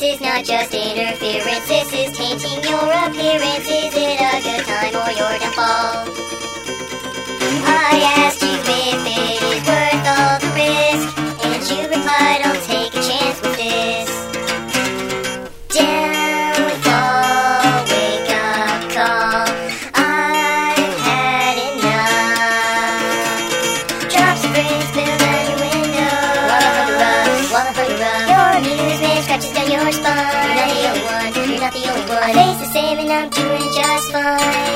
just interference. This is tainting your appearance. Is it a good time or your downfall? I asked Scratches down your spine. You're not the old one, you're not the old one. My face the same and I'm doing just fine.